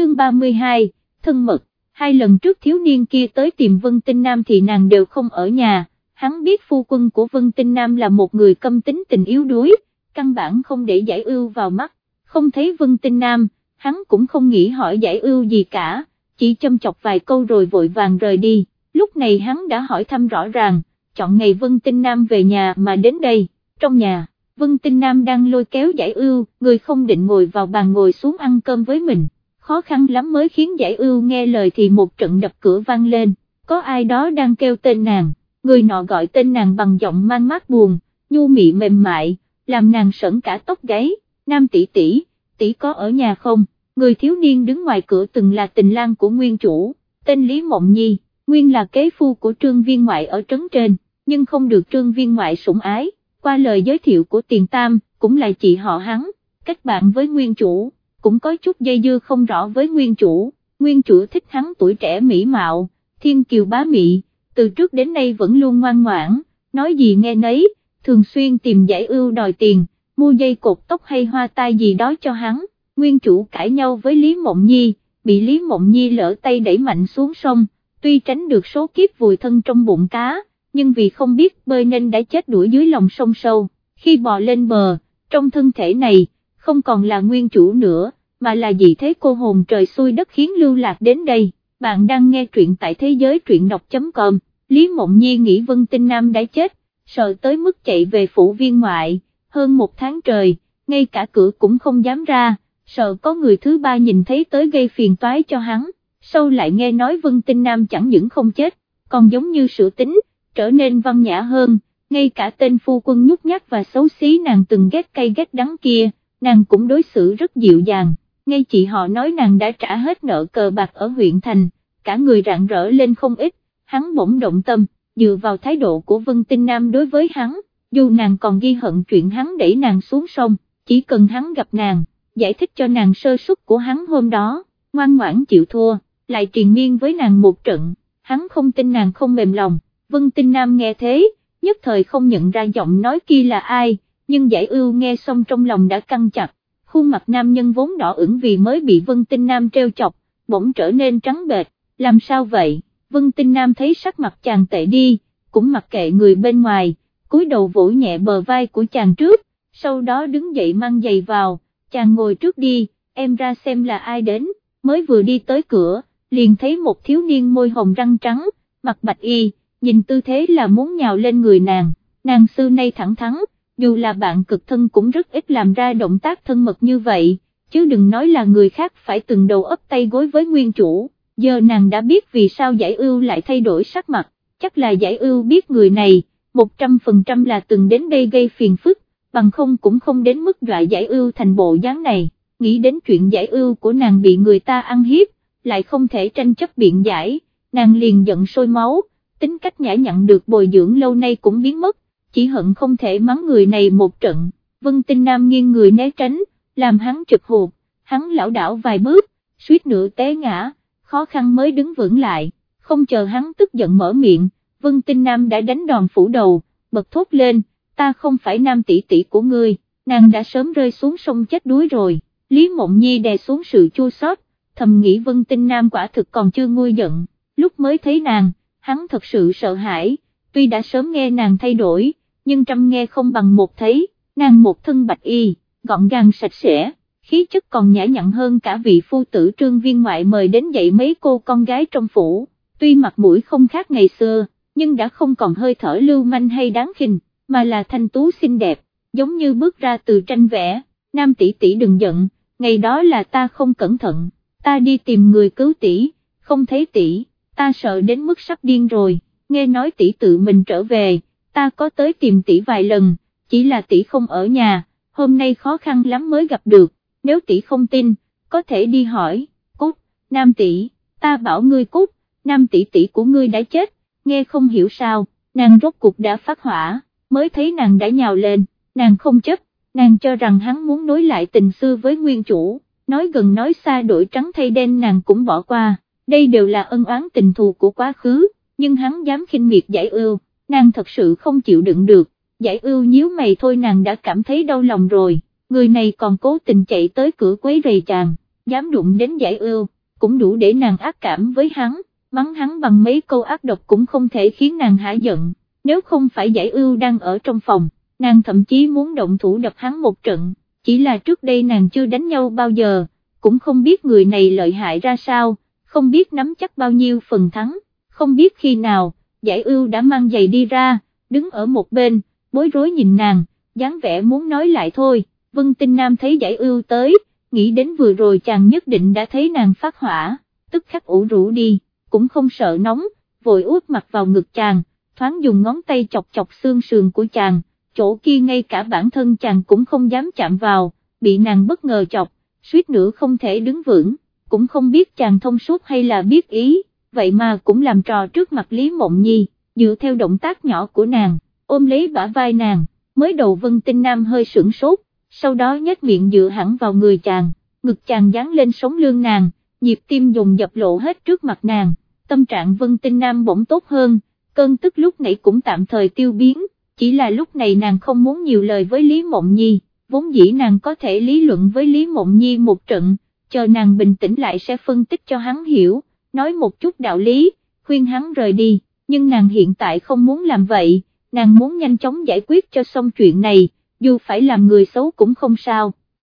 chương 32, thân mật, hai lần trước thiếu niên kia tới tìm Vân Tinh Nam thì nàng đều không ở nhà, hắn biết phu quân của Vân Tinh Nam là một người câm tính tình yếu đuối, căn bản không để giải ưu vào mắt, không thấy Vân Tinh Nam, hắn cũng không nghĩ hỏi giải ưu gì cả, chỉ châm chọc vài câu rồi vội vàng rời đi, lúc này hắn đã hỏi thăm rõ ràng, chọn ngày Vân Tinh Nam về nhà mà đến đây, trong nhà, Vân Tinh Nam đang lôi kéo giải ưu, người không định ngồi vào bàn ngồi xuống ăn cơm với mình, khó khăn lắm mới khiến giải ưu nghe lời thì một trận đập cửa vang lên, có ai đó đang kêu tên nàng, người nọ gọi tên nàng bằng giọng mang mát buồn, nhu mị mềm mại, làm nàng sẩn cả tóc gáy, nam tỷ tỷ, tỷ có ở nhà không, người thiếu niên đứng ngoài cửa từng là tình lang của nguyên chủ, tên Lý Mộng Nhi, nguyên là kế phu của trương viên ngoại ở trấn trên, nhưng không được trương viên ngoại sủng ái, qua lời giới thiệu của tiền tam, cũng là chị họ hắn, cách bạn với nguyên chủ, cũng có chút dây dưa không rõ với nguyên chủ, nguyên chủ thích hắn tuổi trẻ mỹ mạo, thiên kiều bá mị, từ trước đến nay vẫn luôn ngoan ngoãn, nói gì nghe nấy, thường xuyên tìm giải ưu đòi tiền, mua dây cột tóc hay hoa tai gì đó cho hắn, nguyên chủ cãi nhau với Lý Mộng Nhi, bị Lý Mộng Nhi lỡ tay đẩy mạnh xuống sông, tuy tránh được số kiếp vùi thân trong bụng cá, nhưng vì không biết bơi nên đã chết đuổi dưới lòng sông sâu, khi bò lên bờ, trong thân thể này, không còn là nguyên chủ nữa, mà là gì thế cô hồn trời xuôi đất khiến lưu lạc đến đây, bạn đang nghe truyện tại thế giới truyện đọc.com, Lý Mộng Nhi nghĩ Vân Tinh Nam đã chết, sợ tới mức chạy về phủ viên ngoại, hơn một tháng trời, ngay cả cửa cũng không dám ra, sợ có người thứ ba nhìn thấy tới gây phiền toái cho hắn, sau lại nghe nói Vân Tinh Nam chẳng những không chết, còn giống như sửa tính, trở nên văn nhã hơn, ngay cả tên phu quân nhút nhát và xấu xí nàng từng ghét cay ghét đắng kia, nàng cũng đối xử rất dịu dàng, ngay chị họ nói nàng đã trả hết nợ cờ bạc ở huyện thành, cả người rạng rỡ lên không ít, hắn bỗng động tâm, dựa vào thái độ của Vân Tinh Nam đối với hắn, dù nàng còn ghi hận chuyện hắn đẩy nàng xuống sông, chỉ cần hắn gặp nàng, giải thích cho nàng sơ suất của hắn hôm đó, ngoan ngoãn chịu thua, lại triền miên với nàng một trận, hắn không tin nàng không mềm lòng, Vân Tinh Nam nghe thế, nhất thời không nhận ra giọng nói kia là ai, nhưng giải ưu nghe xong trong lòng đã căng chặt, khuôn mặt nam nhân vốn đỏ ửng vì mới bị Vân Tinh Nam treo chọc, bỗng trở nên trắng bệch, làm sao vậy, Vân Tinh Nam thấy sắc mặt chàng tệ đi, cũng mặc kệ người bên ngoài, cúi đầu vỗ nhẹ bờ vai của chàng trước, sau đó đứng dậy mang giày vào, chàng ngồi trước đi, em ra xem là ai đến, mới vừa đi tới cửa, liền thấy một thiếu niên môi hồng răng trắng, mặt bạch y, nhìn tư thế là muốn nhào lên người nàng, nàng xưa nay thẳng thắn, dù là bạn cực thân cũng rất ít làm ra động tác thân mật như vậy, chứ đừng nói là người khác phải từng đầu ấp tay gối với nguyên chủ, giờ nàng đã biết vì sao giải ưu lại thay đổi sắc mặt, chắc là giải ưu biết người này, 100% là từng đến đây gây phiền phức, bằng không cũng không đến mức dọa giải ưu thành bộ dáng này, nghĩ đến chuyện giải ưu của nàng bị người ta ăn hiếp, lại không thể tranh chấp biện giải, nàng liền giận sôi máu, tính cách nhã nhặn được bồi dưỡng lâu nay cũng biến mất, chỉ hận không thể mắng người này một trận, vân tinh nam nghiêng người né tránh, làm hắn trực hụt, hắn lão đảo vài bước, suýt nữa té ngã, khó khăn mới đứng vững lại, không chờ hắn tức giận mở miệng, vân tinh nam đã đánh đòn phủ đầu, bật thốt lên, ta không phải nam tỷ tỷ của ngươi, nàng đã sớm rơi xuống sông chết đuối rồi, Lý Mộng Nhi đè xuống sự chua xót, thầm nghĩ vân tinh nam quả thực còn chưa nguôi giận, lúc mới thấy nàng, hắn thật sự sợ hãi, tuy đã sớm nghe nàng thay đổi, nhưng trăm nghe không bằng một thấy, nàng một thân bạch y, gọn gàng sạch sẽ, khí chất còn nhã nhặn hơn cả vị phu tử trương viên ngoại mời đến dạy mấy cô con gái trong phủ, tuy mặt mũi không khác ngày xưa, nhưng đã không còn hơi thở lưu manh hay đáng khinh, mà là thanh tú xinh đẹp, giống như bước ra từ tranh vẽ, nam tỷ tỷ đừng giận, ngày đó là ta không cẩn thận, ta đi tìm người cứu tỷ, không thấy tỷ ta sợ đến mức sắp điên rồi, nghe nói tỷ tự mình trở về, ta có tới tìm tỷ vài lần, chỉ là tỷ không ở nhà, hôm nay khó khăn lắm mới gặp được, nếu tỷ không tin, có thể đi hỏi, cút, nam tỷ, ta bảo ngươi cút, nam tỷ tỷ của ngươi đã chết, nghe không hiểu sao, nàng rốt cục đã phát hỏa, mới thấy nàng đã nhào lên, nàng không chấp, nàng cho rằng hắn muốn nối lại tình xưa với nguyên chủ, nói gần nói xa đổi trắng thay đen nàng cũng bỏ qua đây đều là ân oán tình thù của quá khứ, nhưng hắn dám khinh miệt giải ưu, nàng thật sự không chịu đựng được, giải ưu nhíu mày thôi nàng đã cảm thấy đau lòng rồi, người này còn cố tình chạy tới cửa quấy rầy chàng, dám đụng đến giải ưu, cũng đủ để nàng ác cảm với hắn, mắng hắn bằng mấy câu ác độc cũng không thể khiến nàng hả giận, nếu không phải giải ưu đang ở trong phòng, nàng thậm chí muốn động thủ đập hắn một trận, chỉ là trước đây nàng chưa đánh nhau bao giờ, cũng không biết người này lợi hại ra sao, không biết nắm chắc bao nhiêu phần thắng, không biết khi nào, giải ưu đã mang giày đi ra, đứng ở một bên, bối rối nhìn nàng, dáng vẻ muốn nói lại thôi, Vân Tinh Nam thấy giải ưu tới, nghĩ đến vừa rồi chàng nhất định đã thấy nàng phát hỏa, tức khắc ủ rũ đi, cũng không sợ nóng, vội úp mặt vào ngực chàng, thoáng dùng ngón tay chọc chọc xương sườn của chàng, chỗ kia ngay cả bản thân chàng cũng không dám chạm vào, bị nàng bất ngờ chọc, suýt nữa không thể đứng vững, cũng không biết chàng thông suốt hay là biết ý, vậy mà cũng làm trò trước mặt Lý Mộng Nhi, dựa theo động tác nhỏ của nàng, ôm lấy bả vai nàng, mới đầu Vân Tinh Nam hơi sửng sốt, sau đó nhếch miệng dựa hẳn vào người chàng, ngực chàng dán lên sống lưng nàng, nhịp tim dùng dập lộ hết trước mặt nàng, tâm trạng Vân Tinh Nam bỗng tốt hơn, cơn tức lúc nãy cũng tạm thời tiêu biến, chỉ là lúc này nàng không muốn nhiều lời với Lý Mộng Nhi, vốn dĩ nàng có thể lý luận với Lý Mộng Nhi một trận, chờ nàng bình tĩnh lại sẽ phân tích cho hắn hiểu, nói một chút đạo lý, khuyên hắn rời đi, nhưng nàng hiện tại không muốn làm vậy, nàng muốn nhanh chóng giải quyết cho xong chuyện này, dù phải làm người xấu cũng không sao,